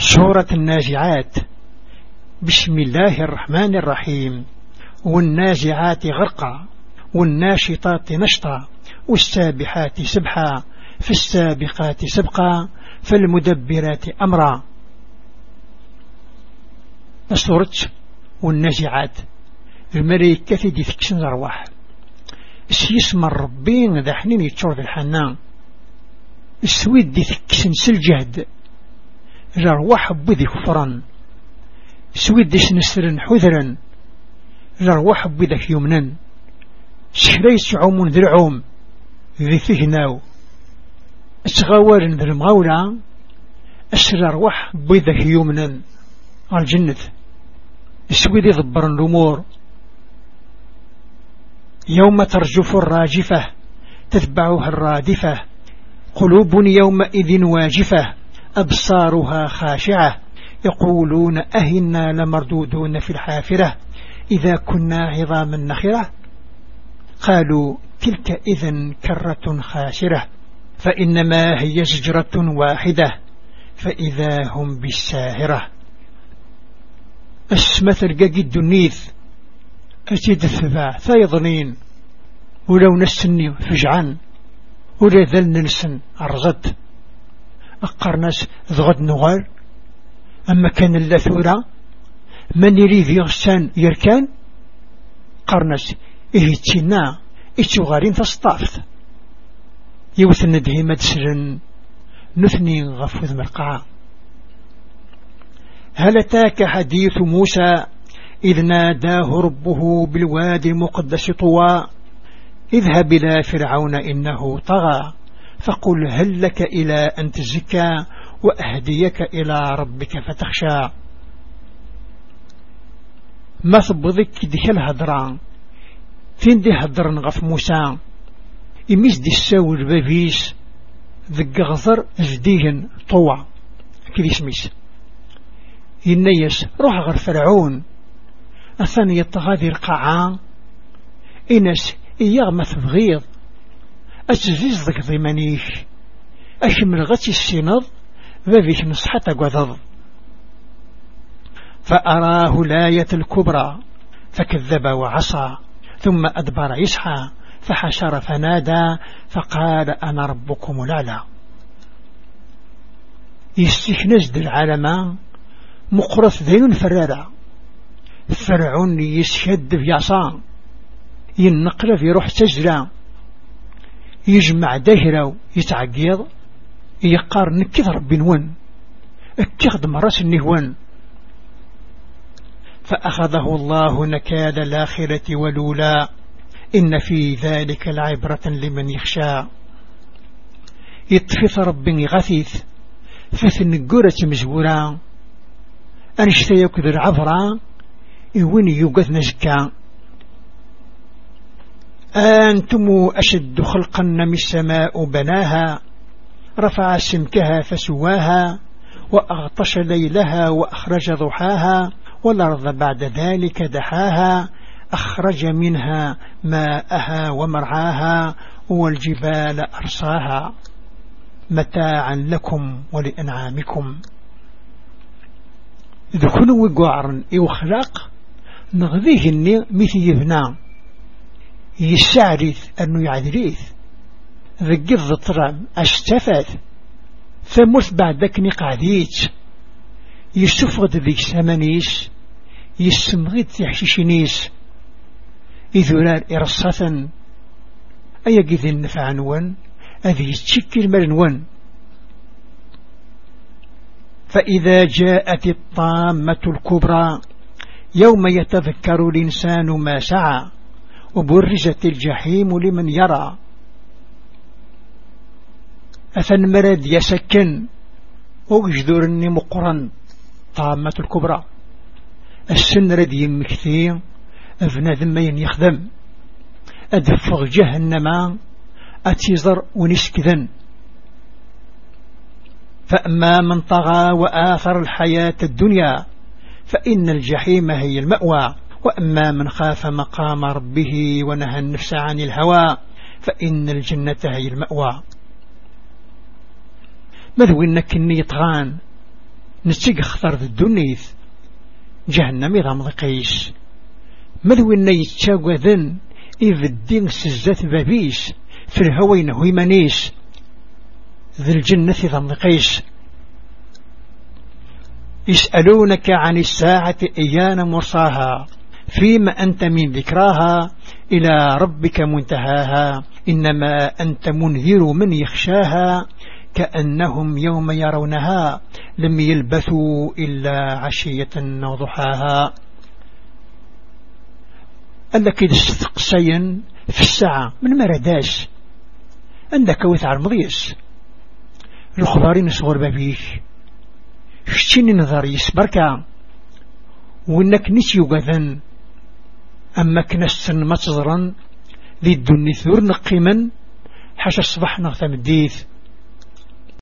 سورة النازعات. بسم الله الرحمن الرحيم. والنازعات غرقا والناشطات نشطا والسابحات سبحا فالسابقات سبقا فالمدبرات أمرا. سورة والنازعات. الملائكة دي تكسن الأرواح اسم الربين ذا حنين يتشور ذا الحنان. السويد دي تكسن سلجهد الأرواح بذي كفرا سويد دي سنسرن حذرا الأرواح بذك يمنا سحريس عوم ذي العوم ذي فهناو. اسغوار ذي المغولة أسر أرواح بذك يمنا الجنة. سويد يضبر الأمور. يوم ترجف الراجفة تتبعها الرادفة. قلوب يومئذ واجفة. أبصارها خاشعة. يقولون أهنا لمردودون في الحافرة. إذا كنا عظاما نخرة. قالوا تلك إذا كرة خاسرة فإنما هي زجرة واحدة. فإذا هم بالساهرة. أسمة القاقي الدنيث. أجد الثباع ثايضنين ولو نسني فجعان ولا ذل أرغد. أقرناس ذغد نغال أما كان اللثورة من يريد يغسان يركان قرناس إيه تينا إيه غارين تصطافت يوثن ندهي مدسرن نثني غفوذ مرقعا هل أتاك حديث موسى إذ ناداه ربه بالوادي المقدس طوى إذهب إلى فرعون إنه طغى. فقل هل لك إلى أن تزكى وأهديك إلى ربك فتخشى. ما ثبضك ديك الهدران فين دي هدرن غف موسى؟ إميس دي الساو البابيس ذك غضر جديهن طوع كذي سميس ينيس روح غير فرعون. أثني يطغادي القاعة إنس إياغمث بغيض أتزيز ذك ضمانيش. أشمل غتي السنض ذبيك نصحة قذض فأراه الآية الكبرى فكذب وعصى ثم أدبر يسحى فحشر فنادى فقال أنا ربكم الأعلى. يستخنز العالم مقرث ذين فرارا فرعون يسشد في عصا ينقل في روح تجرى يجمع دهرة يتعقيض يقار نكث ربي نون اتخذ مرس النهوان فأخذه الله نكاد الآخرة ولولا إن في ذلك العبرة لمن يخشى. يطفث ربي غثيث فثن قرة مزورا أنشتيك ذو العبرة إوين يوقث نزكا أنتم أشد خلقا من السماء بناها؟ رفع سمكها فسواها وأغطش ليلها وأخرج ضحاها والأرض بعد ذلك دحاها أخرج منها ماءها ومرعاها والجبال أرصاها متاعا لكم ولأنعامكم. وقعرن إو خلاق نغذيه مثل يبنى يسعرث أنه يعذريث. ذقض الطرام أشتفت ثمث بعد ذاك نقعديت. يسفغد ذيك يسمغد تحشيشنيس إذولار إرصة أي قذ النفع نون أذي يتشكل مرنون فإذا جاءت الطامة الكبرى يوم يتذكر الإنسان ما سعى. وبرزت الجحيم لمن يرى. أثن مرد يسكن وجذرني مقرا طامة الكبرى. السن رد يمكثي ابن ذمين يخدم. أدفغ جهنم أتيزر ونسكذن. فأما من طغى وآثر الحياة الدنيا فإن الجحيم هي المأوى. وأما من خاف مقام ربه ونهى النفس عن الهوى فإن الجنة هي المأوى. ماذو إنك إني يطغان نتيق خطر ذا الدنيث. جهنم إذا مضيقيش مذوين يتشاقوا ذن؟ إذ الدين سزات بابيش. في الهوين هو يمانيش. ذي الجنة إذا مضيقيش يسألونك عن الساعة إيان مرصاها فيما أنت من ذكراها إلى ربك منتهاها إنما أنت منذر من يخشاها كأنهم يوم يرونها لم يلبثوا إلا عشية وضحاها أنك إذا استقسين في الساعة من مرداش عندك وثع المضيس. الخضارين صغر بابيك. شتيني نظر يسبركا وإنك نسيو قذن أما كنسن متظرا ذي الدني ثور نقيما حاشا الصباح نغتم الديث.